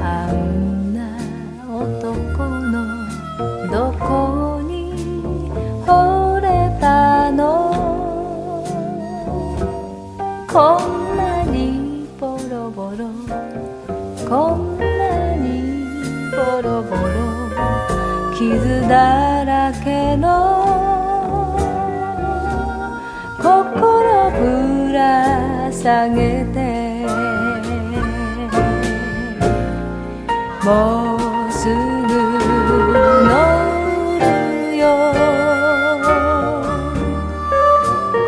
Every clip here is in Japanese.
あんな男のどこに惚れたの？こんなにボロボロ？こんなにボロボロ？傷だらけの？心ぶら下げてもうすぐ乗るよ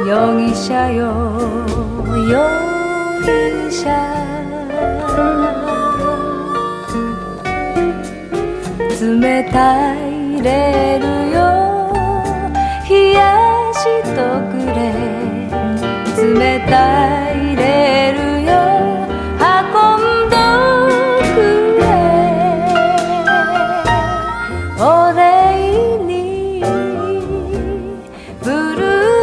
容疑者よ。容疑者冷たいレールよ。冷やしとくれ。冷たい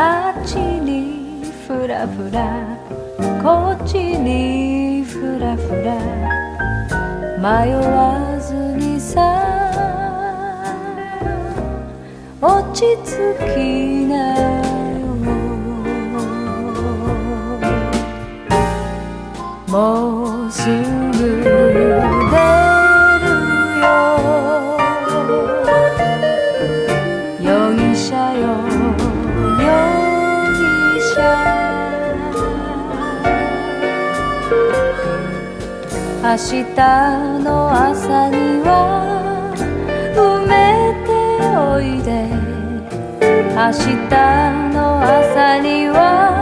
あっちにふらふらこっちにふらふら迷わずにさ落ち着きなよもうすぐ明日の朝には埋めておいで。明日の朝には